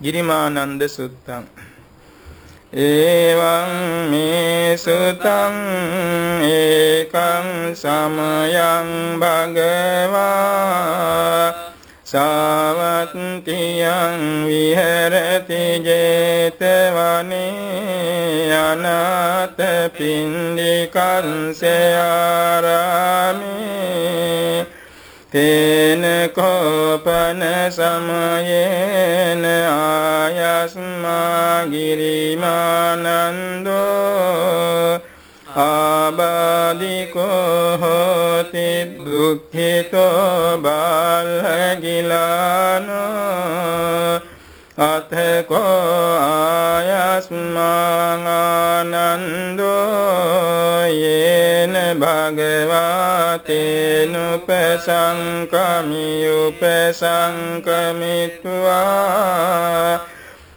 ගිරිමානන්ද සුත්තං. එවං මේ සුතං ඒකං සමයං භගවා සාවත්තියං විහෙරති 제තවනේ අනාත පින්දිකංසයාරාමේ තේන කෝපන සමයේන ආයස්මා ගිරිමානන්දෝ ආබාධිකෝ හෝති දුක්ඛිතෝ බාලගිලානෝ අතකෝ භගවතේනුපසංකමි උපසංකමිත්වා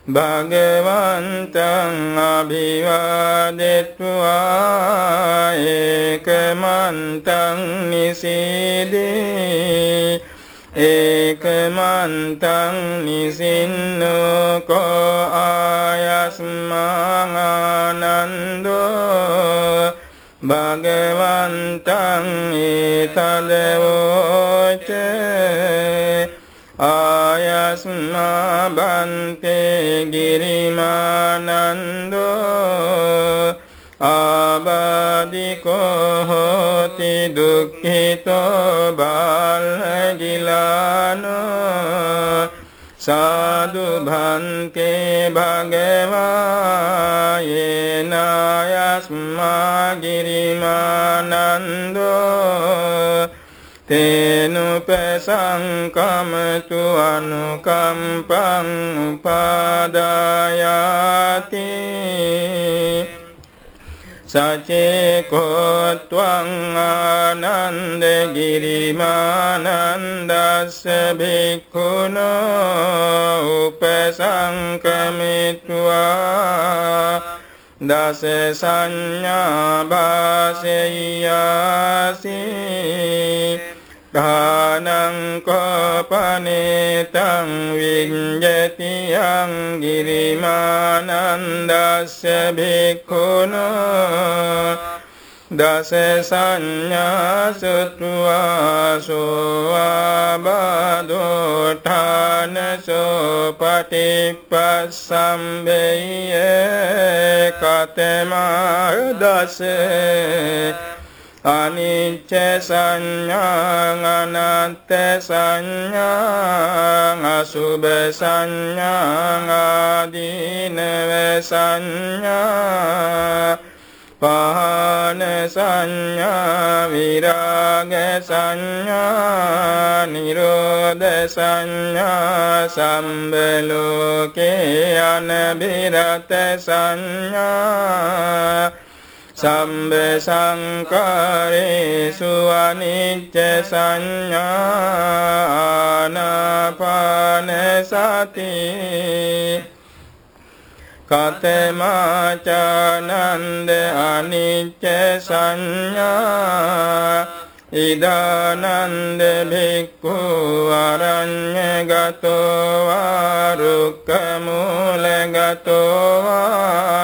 භගවන්තං අභිවාදෙත්වා ඒකමන්තං නිසීදී ඒකමන්තං නිසින්නකෝ ආයස්මානන්දෝ භගවන්තං ඒතදවෝචේ ආයස්මා බන්තේ ගිරිමානන්දෝ ආබාධිකෝ හෝති දුක්ඛිතෝ බාලගිලානෝ සාදු භන්තේ භගවා යේනායස්මා ගිරිමානන්දෝ තේනුපසංකමතු අනුකම්පං උපාදායාති සචේකෝත්වං ආනන්ද ගිරිමානන්දස්ස භික්ඛුනෝ උපසංකමිත්වා දස සංඥා භාසෙය්‍යාසී ධානං කෝපනේතං විඤ්ඤති යං ගිරිමානන්දස්ස භික්ඛුනෝ දස සංඥා සුත්වාසෝ ආබදෝඨාන සෝපටිපස්සම්බෙය්‍ය කතමා දසේ අනිච්ච සංඥා අනත්ත සංඥා අසුභ සංඥා ආදීනව සංඥා පහන සංඥා විරාග සංඥා නිරෝධ සංඥා සම්බලෝකේ අනබිරත සංඥා සම්බ සංකාරේසු අනිච්ච සංඥානාපාන සති කතමාචානන්ද අනිච්ච සංඥා ඉදානන්ද භික්ඛු අරඤ්ඤගතෝ වා රුක්ඛ මූලගතෝ වා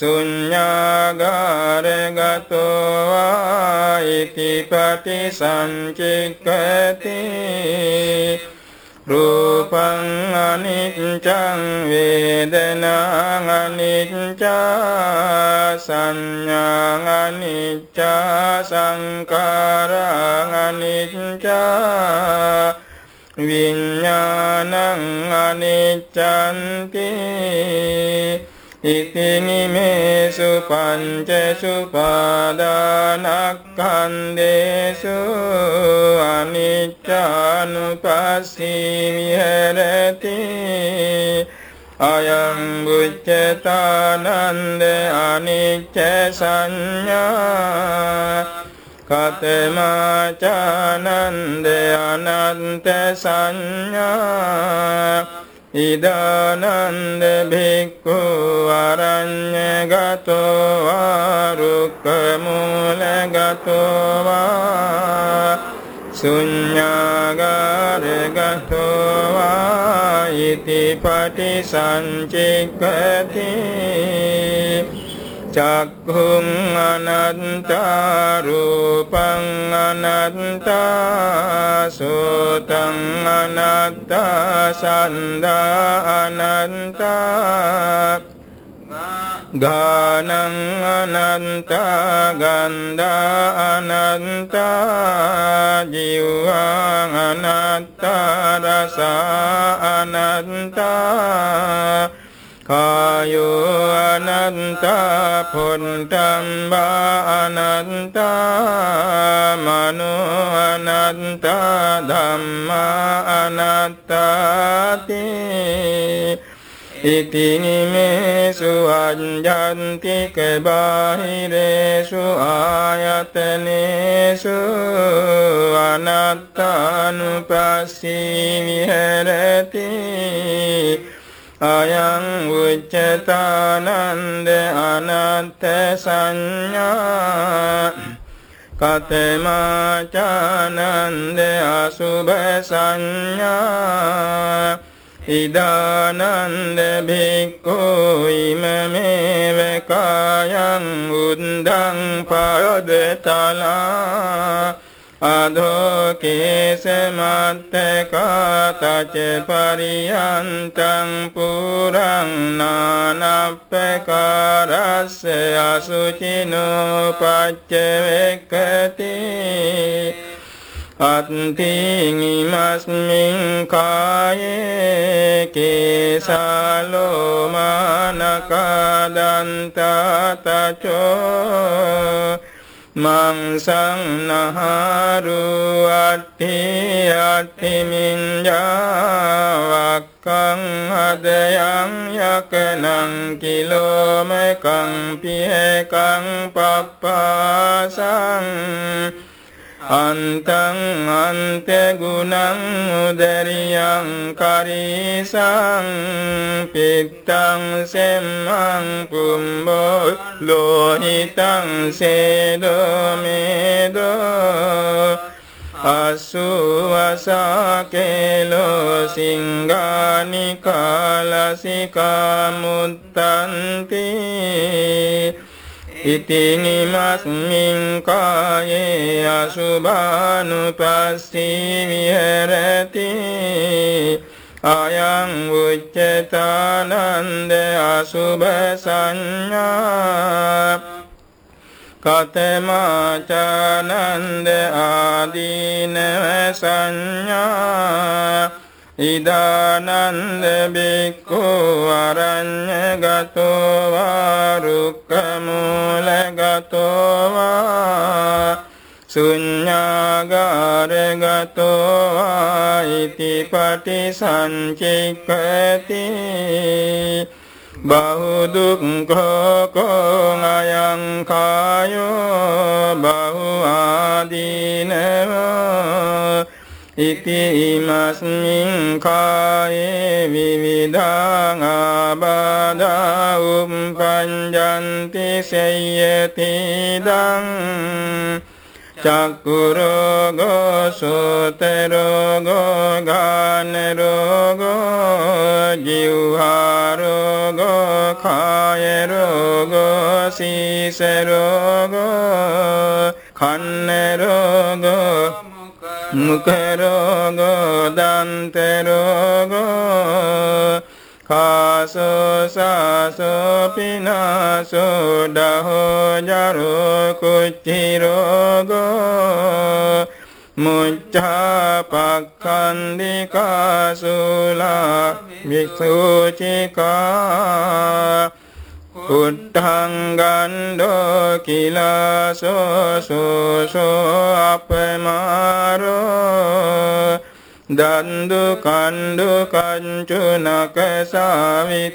සුඤ්ඤාගාරගතෝ ආයිතිපටි සංචික්කති රූපං අනිච්ඡං වේදනං අනිච්ඡා සංඥාං අනිච්ඡා සංකාරං අනිච්ඡා විඥානං අනිච්ඡන්ති ඉතිනිමේසු පංචසු පාදානක්ඛන්දේසු අනිච්චානුපස්සී විහෙරති අයං බුච්චතානන්ද අනිච්ච සංඥා කතමාචානන්ද අනන්ත සංඥා ඉදානන්ද භික්ඛු අරඤ්ඤගතෝ වා රුක්ඛ මූලගතෝ වා සුඤ්ඤාගාරගතෝ වායිති පටිසංචික්ඛති චක්ඛුං අනන්තා රූපං අනන්තා සෝතං අනන්තා සන්දා අනන්තා ගානං අනන්තා ගන්ධා අනන්තා ජීවං අනන්තා රස අනන්තා කායෝ අනන්තා පුන්තම්බා අනන්තා මනෝ අනන්තා ධම්මා අනත්තාති ඉතිනිමේසු අඤ්ජන්තික බාහිරේසු ආයතනේසු අනත්තානුපස්සී විහෙරති අයං උච්චතානන්ද අනත්ත සංඥා කතමාචානන්ද අසුභ සංඥා ඉදානන්ද භික්ඛු ඉමමේව කායං උන්දං පයදතලා අධෝකේස මත්තකාතච පරියන්තං පුරං නානප්පකාරස්ස අසුචිනෝ පච්චවෙක්කති අත්තිං ඉමස්මින් කායේ කේසාලෝමානකදන්තතචෝ මංසං නහරු අට්ඨි අට්ඨිමින්ජාවක්කං හදයන් යකනං කිලෝමකං පියකං පප්පාසං අන්තං අන්ත ගුණං උදරියං කරීසං පිත්තං සෙම්මං පුම්බෝ ලෝහිතං සේදෝ මේදෝ අසුවසකේලෝ සිංගානි කාලසිකා මුත්තන්ති ඉතින් ඉමස්මින් කායේ අසුභානුපස්සී විහෙරති අයං උච්චතානන්ද අසුභ සංඥා කතමාචානන්ද ආදීනව සංඥා ඉදානන්ද බික්ඛු අරඤ්ඤගතෝ වා රුක්ඛමූලගතෝ වා ශුඤ්ඤාගාරගතෝ වා ඉති පටිසංචික්ඛති. බහු දුක්ඛෝ කෝ අයං කායෝ බහු ආදීනෝ. ඉති ඉමස්මින් කායේ විවිධං ආබාධා උම්පඤ්ජන්ති සේයති දං චක්කුරෝගෝ සෝතරෝගෝ ගානරෝගෝ ජීවහාරෝගෝ කායරෝගෝ සීසරෝගෝ කන්නරෝගෝ මුකරෝගෝ දන්තරෝගෝ කාසෝ සාසෝ පිනාසෝ ඩහෝ ජරෝ කුච්චිරෝගෝ මුච්ඡාපක්ඛන්දිකාසුලා විසුචිකා උට්ඨං ගණ්ඩෝ කිලාසෝ සෝසෝ අපමාරෝ දන්දු කණ්ඩු කංචුනක සාවිතංචිකාලෝ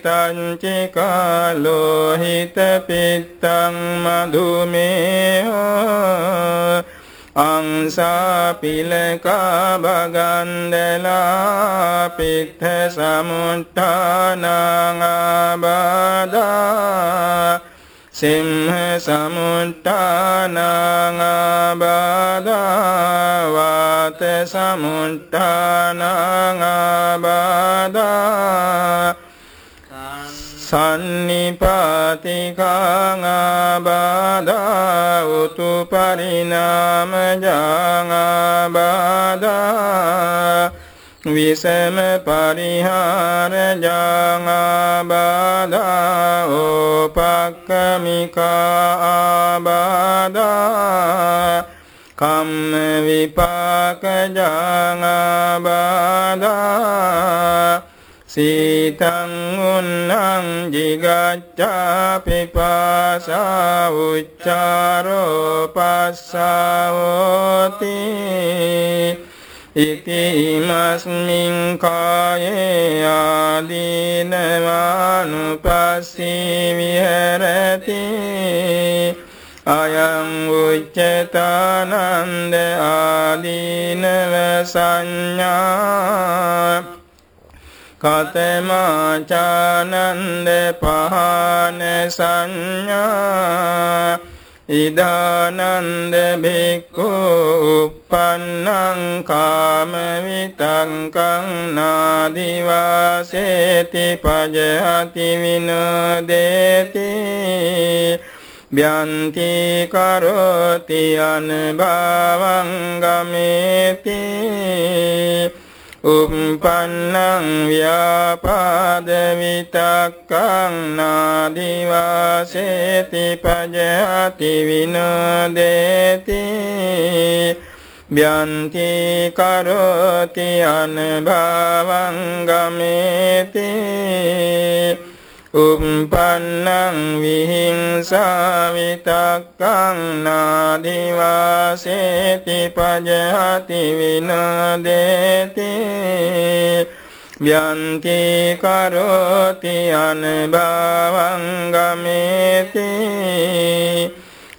හිත පිත්තං මధుමේහෝ අංසා පිලකා බගන්දලා පිත්ත සමුට්ඨානං ආබාධා සිම්හ සමුට්ඨානං ආබාධා වාත සමුට්ඨානං ආබාධා සන්නිපාතිකං ආබාධා උතු පරිණාමජං ආබාධා විසම පරිහාරජං ආබාධා ඕපක්කමිකා ආබාධා කම්ම විපාකජං ආබාධා සීතං උන්නං jigacca පිපාසා උච්චාරෝ පස්සාවෝති ඉති ඉමස්මින් කායේ ආදීනවානුපස්සී විහෙරති අයං උච්චතානන්ද ආදීනව සංඥා කතමාචානන්ද පහන සංඥා ඉදානන්ද බික්ඛු uppannං කාම විතංකං නාදිවාසේති පජහති විනෝදේති භ්‍යන්ති කරෝති අනභවං ගමේති උප්පන්නං ව්‍යාපාද විතක්කං නාදිවාසේති පජහති විනෝදේති භ්‍යන්ති කරෝති අනභවං ගමේති උප්පන්නං විහිංසා විතක්කං නාදිවාසේති පජහති විනදේති ව්‍යන්ති කරෝති අනභවං ගමේති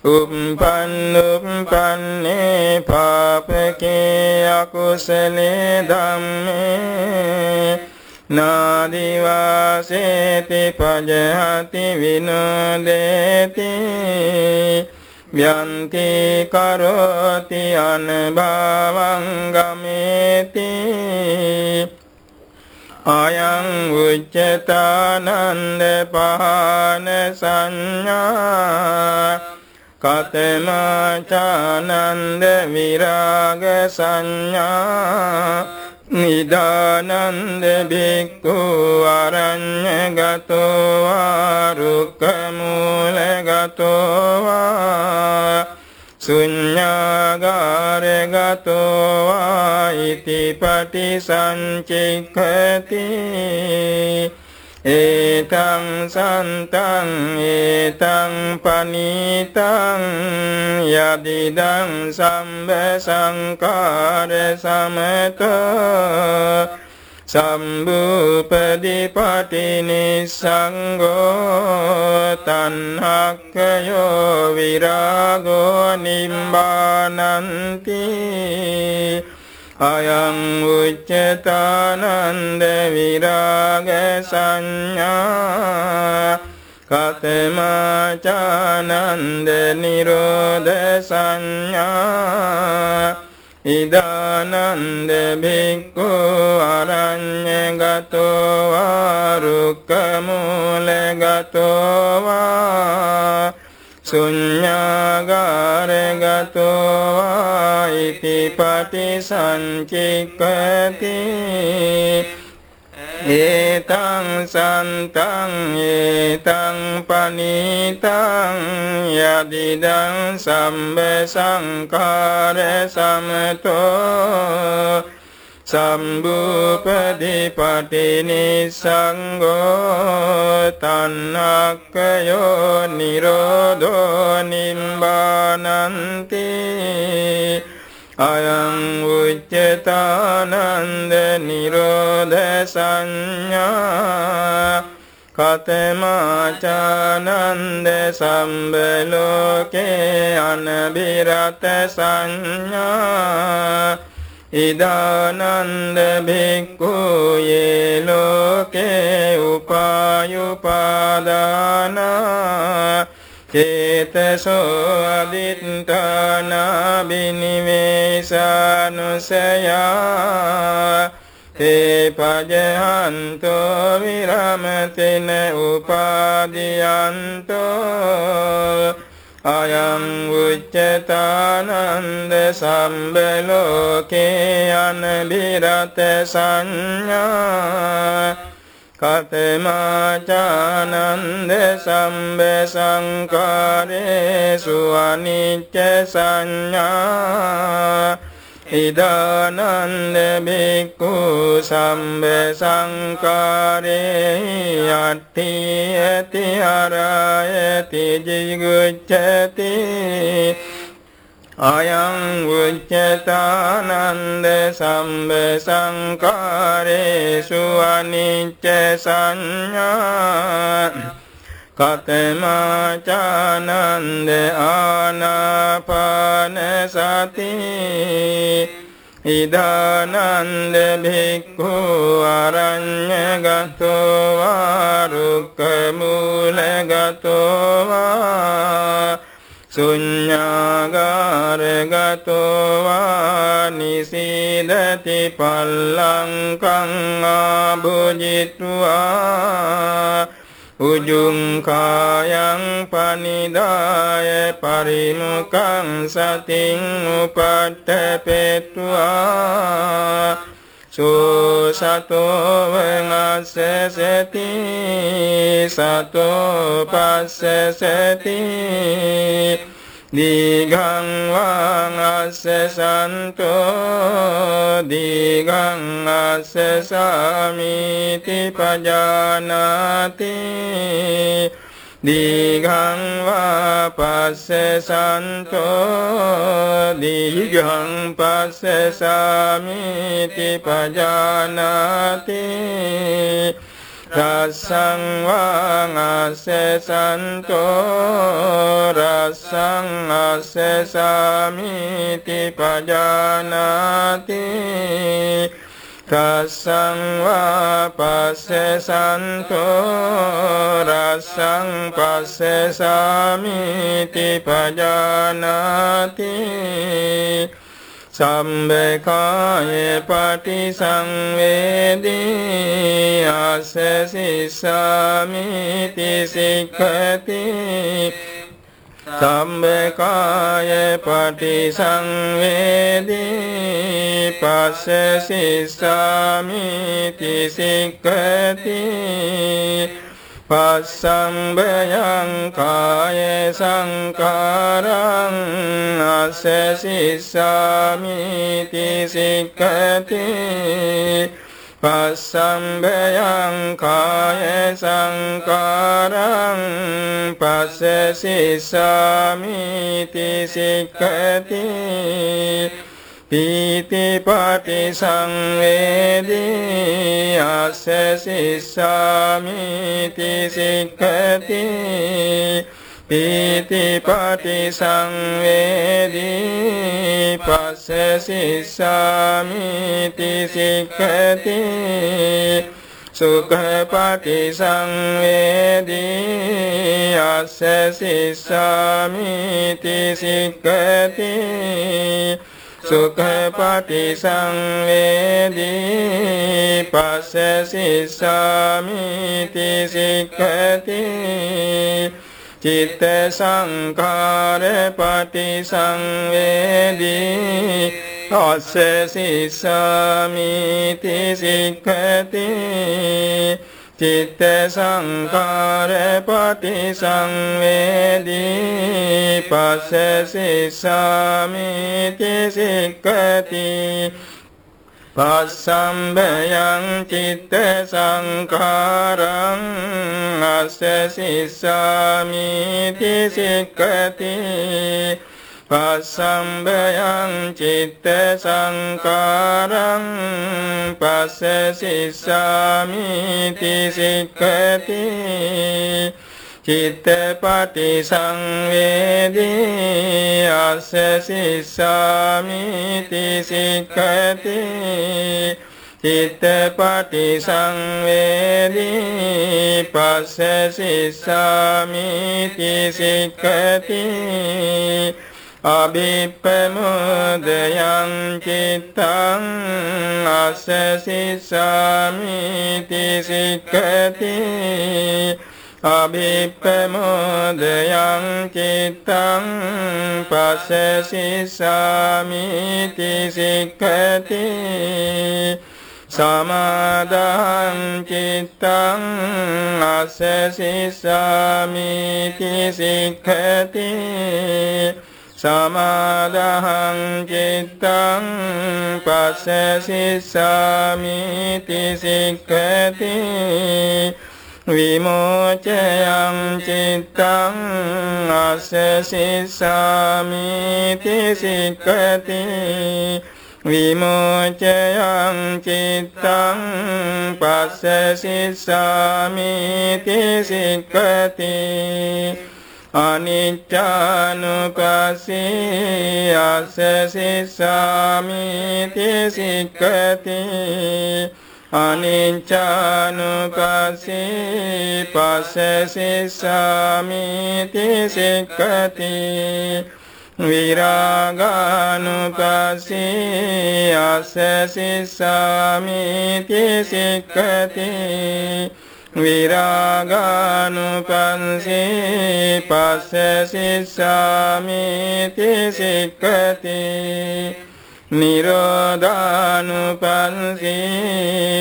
උප්පන්නුප්පන්නේ පාපකේ අකුසලේ ධම්මේ නාදිවාසේති පජහති විනෝදේති ව්‍යන්ති කරෝති අනභවං ගමේති අයං උච්චතානන්ද පහන සංඥා කතමාචානන්ද විරාග සංඥා නිදානන්ද බික්ඛු අරඤ්ඤගතෝ වා රුක්ඛමූලගතෝ වා ශුඤ්ඤාගාරගතෝ වා ඉතිපටි සංචික්ඛති ඒතං සන්තං ඒතං පනීතං යදිදං සම්බ සංකාර සමතෝ සම්බුපදි පටිනිසංගෝ තන්හක්කයෝ විරාගෝ නිම්බානන්ති අයං උච්චතානන්ද විරාග සංඥා කතමාචානන්ද නිරෝධ සංඥා ඉදානන්ද බික්ඛු අරඤ්ඤගතෝ වා රුක්ඛමූලගතෝ වා ශුඤ්ඤාගාරගතෝ ඉති පටිසංචික්කති ඒතං සන්තං ඒතං පනීතං යදිදං සම්බ සංකාර සමතෝ සම්බුපදිපටිනිසංගෝ තන්නක්කයෝ නිරෝධෝ නිම්බානන්ති අයං උච්චතානන්ද නිරෝධ සංඥා කතමාචානන්ද සම්බලෝකේ අනබිරත සංඥා ඉදානන්ද බික්ඛු යේ ලෝකේ උපායුපාදාන චේතසෝ අදිත්තානා බිනිවේසානුසයා තේ පජහන්තෝ විරමතින උපාදියන්තෝ අයං උච්චතානන්ද සම්බලෝකේ අනබිරත සංඥා. කතමාචානන්ද සම්බ සංකාරේසු අනිච්ච සංඥා. ඉදානන්ද බික්ඛු සම්බ සංකාරේ යට්ඨි යති අරයති ජිගුච්ඡති අයං උච්චතානන්ද සම්බ සංකාරේසු අනිච්ච සංඥා කතමාචානන්ද ආනාපාන සති. ඉදානන්ද භික්ඛු අරඤ්ඤගතෝ වා රුක්ඛ මූලගතෝ වා සුඤ්ඤාගාරගතෝ වා නිසීදති පල්ලංකං ආභුජිත්වා. උජුං කායං පනිදාය පරිමුඛං සතින් උපට්ඨපෙත්වා සෝ සතෝ වංගස්සසති සතෝ පස්සසති දීඝං වංගස්සසන්තෝ දීඝං අස්සසාමිති පජානාති දීඝං වා පස්සසන්තෝ දීඝං පස්සසාමිති පජානාති රස්සං වාං අස්සසන්තෝ රස්සං අස්සසාමිති පජානාති රස්සං වා පස්සසන්තෝ රස්සං පස්සසාමිති පජානාති සම්බකාය පටිසංවේදී අස්සසිස්සාමිති සික්ඛති සම්බකාය පටිසංවේදී පස්සසිස්සාමිති සික්ඛති පස්සම්බයං කාය සංකාරං අස්සසිස්සාමිති සික්ඛති පස්සම්බයං කාය සංකාරං පස්සසිස්සාමිති සික්ඛති පීති පටිසංවේදී අස්සසිස්සාමිති සික්ඛති පීති පටිසංවේදී පස්සසිස්සාමිති සික්ඛති සුඛ පටිසංවේදී අස්සසිස්සාමිති සික්ඛති සුඛපටි සංවේදී පස්සසිස්සාමිති සික්ඛති චිත්ත සංඛාර පටි සංවේදී පස්සසිස්සාමිති සික්ඛති චිත්ත සංකාර පටිසංවේදී පස්සසිස්සාමිති සික්ඛති පස්සම්බයං චිත්ත සංකාරං අස්සසිස්සාමිති සික්ඛති පස්සම්බයං චිත්ත සංකාරං පස්සසිස්සාමිති සික්ඛති චිත්තපටි සංවේදී අස්සසිස්සාමිති සික්ඛති චිත්තපටි සංවේදී පස්ස සිස්සාමිති සික්ඛති අභිප්පමුදයං චිත්තං අස්ස සිස්සාමිති සික්ඛති අභිප්පමුදයං චිත්තං පස්ස සිස්සාමිති සික්ඛති සමාදං චිත්තං අස්ස සිස්සාමිති සික්ඛති සමාදහං චිත්තං පස්ස සිස්සාමිති සික්ඛති විමෝචයං චිත්තං අස්ස සිස්සාමිති සික්ඛති විමෝචයං චිත්තං පස්ස සිස්සාමිති සික්ඛති අනිච්චානුපස්සී අස්ස සිස්සාමිති සික්ඛති අනිච්චානුපස්සී පස්ස සිස්සාමිති සික්ඛති විරාගානුපස්සී අස්ස සිස්සාමිති සික්ඛති විරාගානුපස්සී පස්ස සිස්සාමිති සික්ඛති නිරෝධානුපස්සී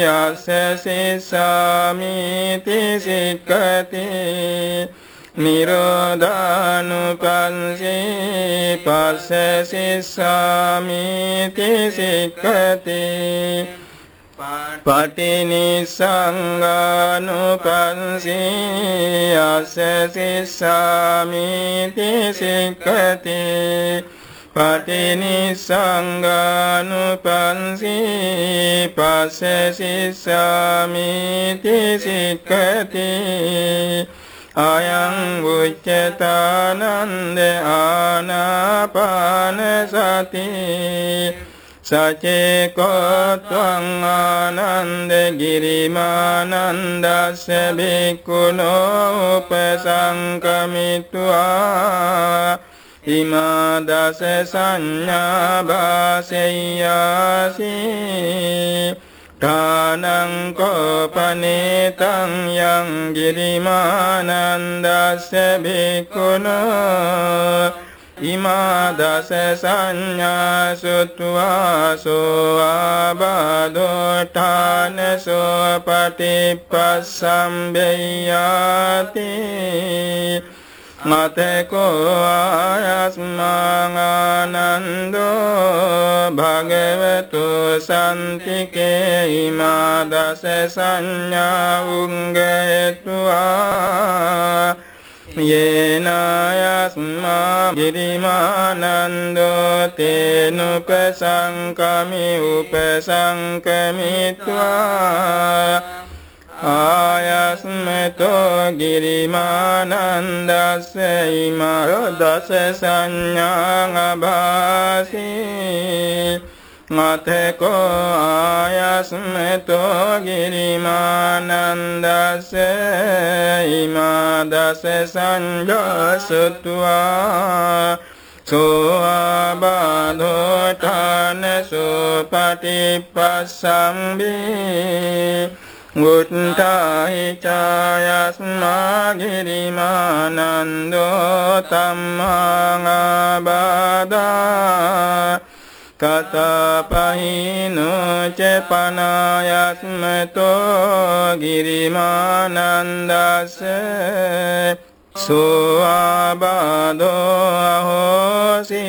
අස්ස සිස්සාමිති සික්ඛති නිරෝධානුපස්සී පස්ස සිස්සාමිති සික්ඛති පටිනිසංගානුපස්සී අස්ස සිස්සාමිති සික්ඛති පටිනිසංගානුපස්සී පස්ස සිස්සාමිති සික්ඛති අයං උච්චතානන්ද ආනාපාන සති සචේකොත්වං ආනන්ද ගිරිමානන්දස්ස බික්කුණෝ උපසංකමිත්වා ඉමා දස සංඥා භාසෙය්‍යාසී ඨානං කෝපනේතං යං ගිරිමානන්දස්ස බික්කුණෝ ඉමා දස සංඥා සුත්වාසෝ ආබාධෝ ඨානසෝ පටිපස්සම්බෙය්‍යාති මතකෝ ආයස්මානන්දෝ භගවතු සන්තිකේ ඉමා දස සංඥා උංගයත්වා යේනායස්මා ගිරිමානන්දෝ තේනුපසංකමි උපසංකමිත්වා. ආයස්මතෝ ගිරිමානන්දස්ස ඉමරෝ දස සංඥාං අභාසී. මතකෝ ආයස්මතෝ ගිරිමානන්දස්ස ඉමා දස සංජාසුත්වා සෝ ආබාධෝ ඨානසෝ පටිපස්සම්බේ උත්තාහි චායස්මා ගිරිමානන්දෝ තම්මාංගබාදා කතපහිනෝ ච පනායස්මතෝ ගිරිමානන්දස්ස සෝ ආබාධෝ අහෝසීති